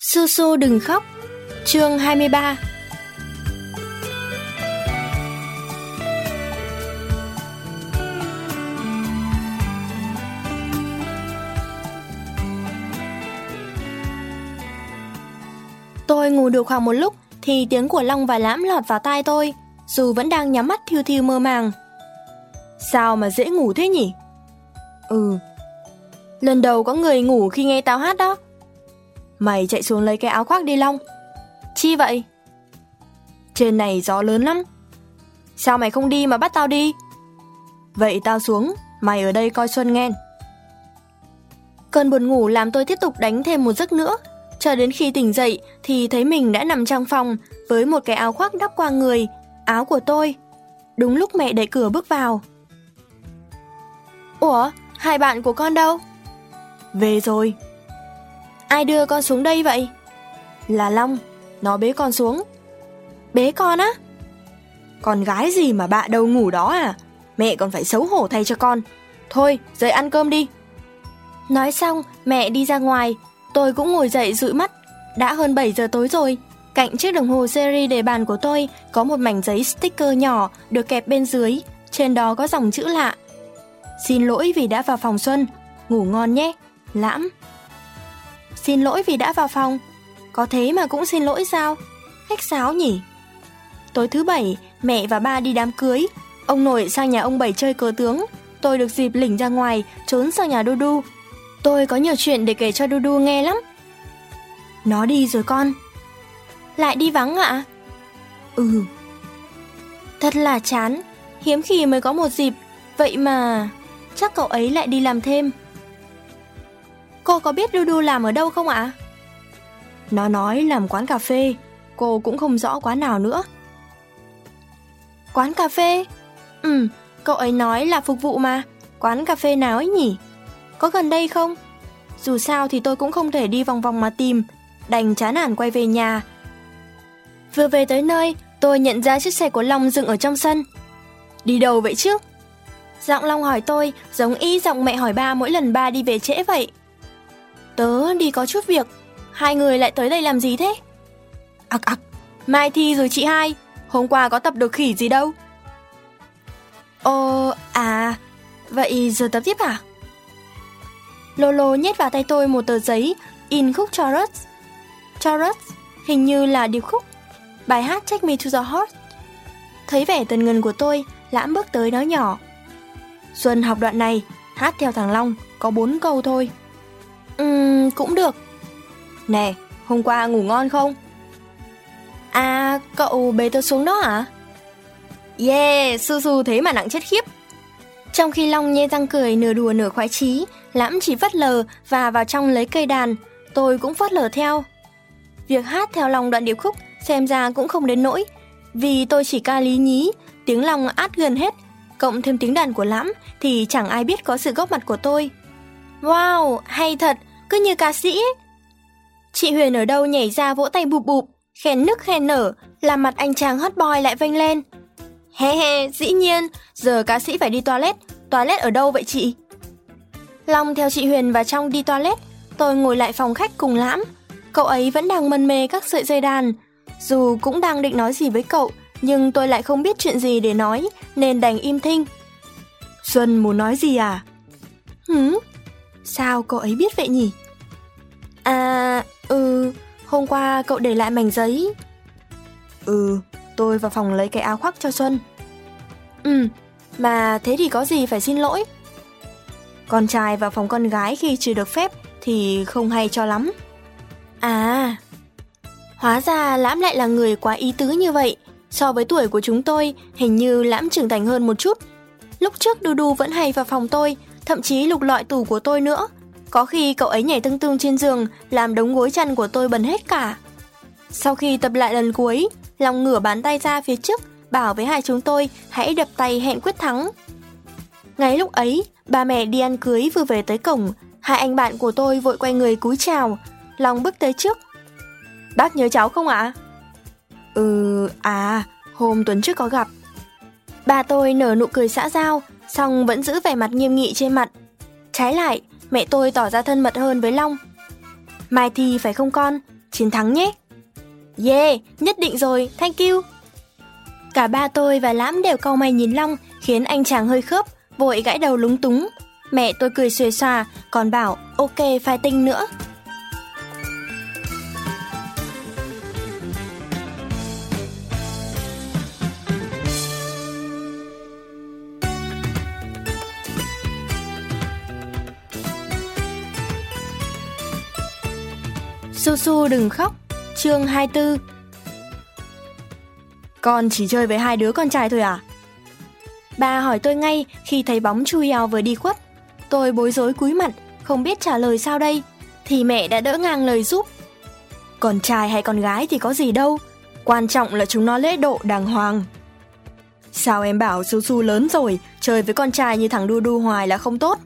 Su Su đừng khóc Chương 23 Tôi ngủ được khoảng một lúc thì tiếng của Long và Lãm lọt vào tai tôi, dù vẫn đang nhắm mắt thiêu thiêu mơ màng. Sao mà dễ ngủ thế nhỉ? Ừ. Lần đầu có người ngủ khi nghe tao hát đó. Mày chạy xuống lấy cái áo khoác đi Long. Chi vậy? Trên này gió lớn lắm. Sao mày không đi mà bắt tao đi? Vậy tao xuống, mày ở đây coi Xuân nghe. Cơn buồn ngủ làm tôi tiếp tục đánh thêm một giấc nữa, cho đến khi tỉnh dậy thì thấy mình đã nằm trong phòng với một cái áo khoác đắp qua người, áo của tôi. Đúng lúc mẹ đẩy cửa bước vào. Ủa, hai bạn của con đâu? Về rồi. Ai đưa con xuống đây vậy? Là Long, nó bế con xuống. Bế con á? Con gái gì mà bạ đâu ngủ đó à? Mẹ còn phải xấu hổ thay cho con. Thôi, dậy ăn cơm đi. Nói xong, mẹ đi ra ngoài, tôi cũng ngồi dậy dụi mắt. Đã hơn 7 giờ tối rồi. Cạnh chiếc đồng hồ series để bàn của tôi có một mảnh giấy sticker nhỏ được kẹp bên dưới, trên đó có dòng chữ lạ. Xin lỗi vì đã vào phòng Xuân, ngủ ngon nhé, lãm. Xin lỗi vì đã vào phòng, có thế mà cũng xin lỗi sao? Khách sáo nhỉ? Tối thứ bảy, mẹ và ba đi đám cưới, ông nội sang nhà ông bảy chơi cờ tướng, tôi được dịp lỉnh ra ngoài, trốn sang nhà Dudu. Tôi có nhiều chuyện để kể cho Dudu nghe lắm. Nó đi rồi con. Lại đi vắng ạ? Ừ. Thật là chán, hiếm khi mới có một dịp, vậy mà chắc cậu ấy lại đi làm thêm. Cô có biết Dudu làm ở đâu không ạ? Nó nói làm quán cà phê, cô cũng không rõ quán nào nữa. Quán cà phê? Ừ, cậu ấy nói là phục vụ mà, quán cà phê nào ấy nhỉ? Có gần đây không? Dù sao thì tôi cũng không thể đi vòng vòng mà tìm, đành chán nản quay về nhà. Vừa về tới nơi, tôi nhận ra chiếc xe của Long dừng ở trong sân. Đi đâu vậy chứ? Giọng Long hỏi tôi, giống y giọng mẹ hỏi ba mỗi lần ba đi về trễ vậy. Tớ đi có chút việc, hai người lại tới đây làm gì thế? Ặc ặc, mai thi rồi chị hai, hôm qua có tập được khỉ gì đâu. Ồ, à, vậy giờ tập tiếp à? Lolo nhét vào tay tôi một tờ giấy in khúc Chorus. Chorus hình như là điệp khúc. Bài hát Take Me to the Heart. Thấy vẻ tần ngần của tôi, lãm bước tới nói nhỏ. Xuân học đoạn này, hát theo thằng Long, có bốn câu thôi. Ừm, cũng được. Nè, hôm qua ngủ ngon không? À, cậu bế tôi xuống đó hả? Yeah, su su thế mà nặng chết khiếp. Trong khi Long nhe răng cười nửa đùa nửa khoái chí, Lãm chỉ vất lờ và vào trong lấy cây đàn, tôi cũng vất lờ theo. Việc hát theo lòng đoạn điệp khúc xem ra cũng không đến nỗi, vì tôi chỉ ca lý nhí, tiếng long át gần hết, cộng thêm tiếng đàn của Lãm thì chẳng ai biết có sự góp mặt của tôi. Wow, hay thật, cứ như ca sĩ ấy. Chị Huyền ở đâu nhảy ra vỗ tay bụp bụp, khen nức khen nở, làm mặt anh chàng hot boy lại vênh lên. He he, dĩ nhiên, giờ ca sĩ phải đi toilet, toilet ở đâu vậy chị? Long theo chị Huyền vào trong đi toilet, tôi ngồi lại phòng khách cùng Lãm. Cậu ấy vẫn đang mân mê các sợi dây đàn. Dù cũng đang định nói gì với cậu, nhưng tôi lại không biết chuyện gì để nói, nên đành im thinh. Xuân muốn nói gì à? Hử? Sao cậu ấy biết vậy nhỉ? À, ừ, hôm qua cậu để lại mảnh giấy. Ừ, tôi vào phòng lấy cái áo khoác cho Xuân. Ừ, mà thế thì có gì phải xin lỗi. Con trai vào phòng con gái khi chưa được phép thì không hay cho lắm. À, hóa ra Lãm lại là người quá ý tứ như vậy. So với tuổi của chúng tôi, hình như Lãm trưởng thành hơn một chút. Lúc trước Đu Đu vẫn hay vào phòng tôi, thậm chí lục lọi tủ của tôi nữa. Có khi cậu ấy nhảy tương tương trên giường, làm đống gối chăn của tôi bẩn hết cả. Sau khi tập lại lần cuối, Long ngửa bàn tay ra phía trước, bảo với hai chúng tôi hãy đập tay hẹn quyết thắng. Ngay lúc ấy, ba mẹ đi ăn cưới vừa về tới cổng, hai anh bạn của tôi vội quay người cúi chào, Long bước tới trước. Bác nhớ cháu không ạ? Ừ, à, hôm tuần trước có gặp. Ba tôi nở nụ cười xã giao, xong vẫn giữ vẻ mặt nghiêm nghị trên mặt. Trái lại, mẹ tôi tỏ ra thân mật hơn với Long. Mai thi phải không con? chiến thắng nhé. Yeah, nhất định rồi, thank you. Cả ba tôi và Lãm đều cau mày nhìn Long, khiến anh chàng hơi khớp, vội gãi đầu lúng túng. Mẹ tôi cười xuề xòa, còn bảo ok phai tinh nữa. Su Su đừng khóc, chương 24 Con chỉ chơi với hai đứa con trai thôi à? Bà hỏi tôi ngay khi thấy bóng Chu Yào vừa đi khuất. Tôi bối rối cúi mặt, không biết trả lời sao đây, thì mẹ đã đỡ ngang lời giúp. Con trai hay con gái thì có gì đâu, quan trọng là chúng nó lễ độ đàng hoàng. Sao em bảo Su Su lớn rồi, chơi với con trai như thằng Đu Đu hoài là không tốt?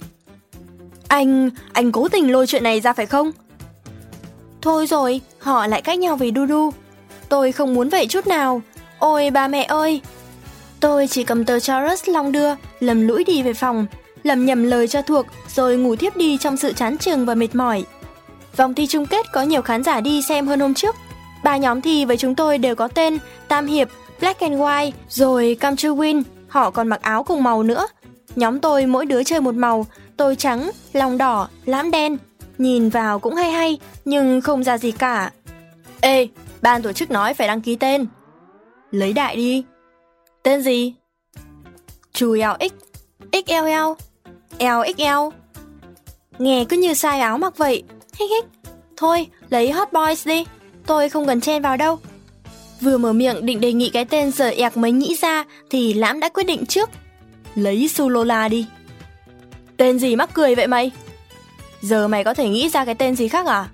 Anh, anh cố tình lôi chuyện này ra phải không? Thôi rồi, họ lại cách nhau vì du du Tôi không muốn vậy chút nào. Ôi ba mẹ ơi! Tôi chỉ cầm tờ Charles Long đưa, lầm lũi đi về phòng, lầm nhầm lời cho thuộc rồi ngủ thiếp đi trong sự chán chường và mệt mỏi. Vòng thi chung kết có nhiều khán giả đi xem hơn hôm trước. Ba nhóm thi với chúng tôi đều có tên Tam Hiệp, Black and White, rồi Come to Win. Họ còn mặc áo cùng màu nữa. Nhóm tôi mỗi đứa chơi một màu, tôi trắng, lòng đỏ, lãm đen, Nhìn vào cũng hay hay, nhưng không ra gì cả. Ê, ban tổ chức nói phải đăng ký tên. Lấy đại đi. Tên gì? Chú LX, XLL, LXL. Nghe cứ như sai áo mặc vậy. Hích hích. Thôi, lấy Hot Boys đi. Tôi không cần chen vào đâu. Vừa mở miệng định đề nghị cái tên giờ ẹc mới nghĩ ra thì Lãm đã quyết định trước. Lấy Sulola đi. Tên gì mắc cười vậy mày? Giờ mày có thể nghĩ ra cái tên gì khác à?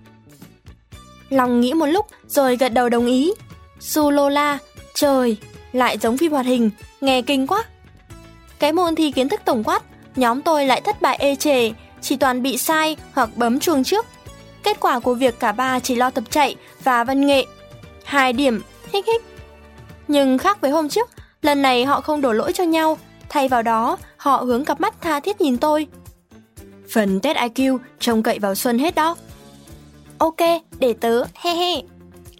Long nghĩ một lúc rồi gật đầu đồng ý. Su Lola, trời, lại giống phim hoạt hình, nghe kinh quá. Cái môn thi kiến thức tổng quát, nhóm tôi lại thất bại ê chề, chỉ toàn bị sai hoặc bấm chuông trước. Kết quả của việc cả ba chỉ lo tập chạy và văn nghệ. Hai điểm, hích hích. Nhưng khác với hôm trước, lần này họ không đổ lỗi cho nhau, thay vào đó, họ hướng cặp mắt tha thiết nhìn tôi. Phần test IQ trông cậy vào Xuân hết đó. Ok, để tớ, he he.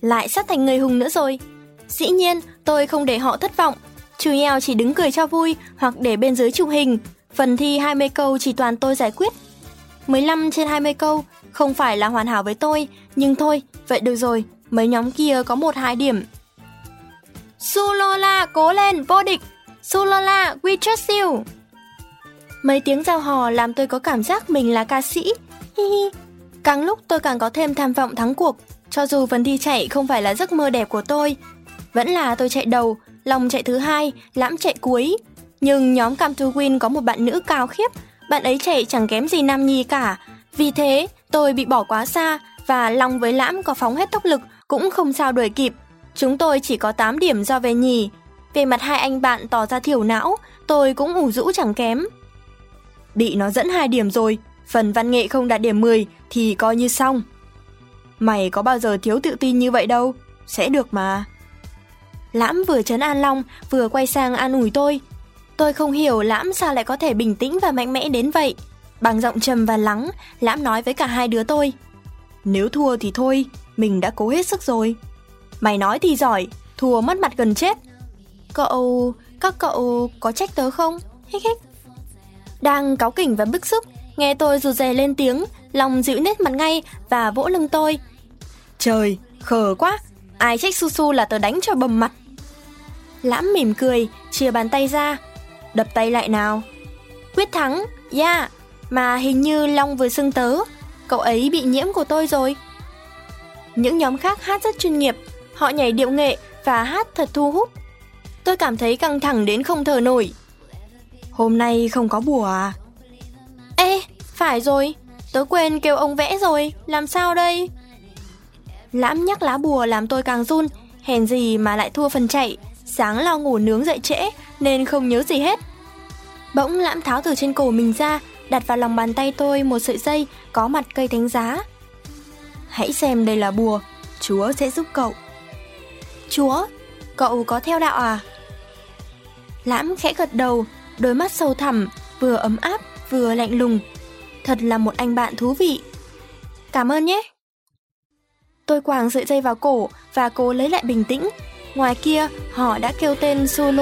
Lại sắp thành người hùng nữa rồi. Dĩ nhiên, tôi không để họ thất vọng. Chú Yào chỉ đứng cười cho vui hoặc để bên dưới chụp hình. Phần thi 20 câu chỉ toàn tôi giải quyết. 15 trên 20 câu không phải là hoàn hảo với tôi, nhưng thôi, vậy được rồi, mấy nhóm kia có một hai điểm. Sulola, cố lên, vô địch! Sulola, we trust you! Mấy tiếng giao hò làm tôi có cảm giác mình là ca sĩ. Hi hi. Càng lúc tôi càng có thêm tham vọng thắng cuộc, cho dù phần thi chạy không phải là giấc mơ đẹp của tôi. Vẫn là tôi chạy đầu, lòng chạy thứ hai, lãm chạy cuối. Nhưng nhóm Come to Win có một bạn nữ cao khiếp, bạn ấy chạy chẳng kém gì Nam Nhi cả. Vì thế, tôi bị bỏ quá xa và Long với Lãm có phóng hết tốc lực cũng không sao đuổi kịp. Chúng tôi chỉ có 8 điểm do về nhì. Về mặt hai anh bạn tỏ ra thiểu não, tôi cũng ủ rũ chẳng kém. Bị nó dẫn hai điểm rồi, phần văn nghệ không đạt điểm 10 thì coi như xong. Mày có bao giờ thiếu tự tin như vậy đâu, sẽ được mà. Lãm vừa chấn an Long, vừa quay sang an ủi tôi. Tôi không hiểu Lãm sao lại có thể bình tĩnh và mạnh mẽ đến vậy. Bằng giọng trầm và lắng, Lãm nói với cả hai đứa tôi. Nếu thua thì thôi, mình đã cố hết sức rồi. Mày nói thì giỏi, thua mất mặt gần chết. Cậu, các cậu có trách tớ không? Hích hích. Đang cáu kỉnh và bức xúc, nghe tôi rụt rè lên tiếng, lòng dịu nét mặt ngay và vỗ lưng tôi. Trời, khờ quá, ai trách su su là tớ đánh cho bầm mặt. Lãm mỉm cười, chia bàn tay ra. Đập tay lại nào. Quyết thắng, yeah, mà hình như Long vừa xưng tớ, cậu ấy bị nhiễm của tôi rồi. Những nhóm khác hát rất chuyên nghiệp, họ nhảy điệu nghệ và hát thật thu hút. Tôi cảm thấy căng thẳng đến không thở nổi. Hôm nay không có bùa à? Ê, phải rồi, tớ quên kêu ông vẽ rồi, làm sao đây? Lãm nhắc lá bùa làm tôi càng run, hèn gì mà lại thua phần chạy, sáng lo ngủ nướng dậy trễ nên không nhớ gì hết. Bỗng lãm tháo từ trên cổ mình ra, đặt vào lòng bàn tay tôi một sợi dây có mặt cây thánh giá. Hãy xem đây là bùa, Chúa sẽ giúp cậu. Chúa, cậu có theo đạo à? Lãm khẽ gật đầu, đôi mắt sâu thẳm, vừa ấm áp, vừa lạnh lùng. Thật là một anh bạn thú vị. Cảm ơn nhé! Tôi quàng sợi dây vào cổ và cố lấy lại bình tĩnh. Ngoài kia, họ đã kêu tên Su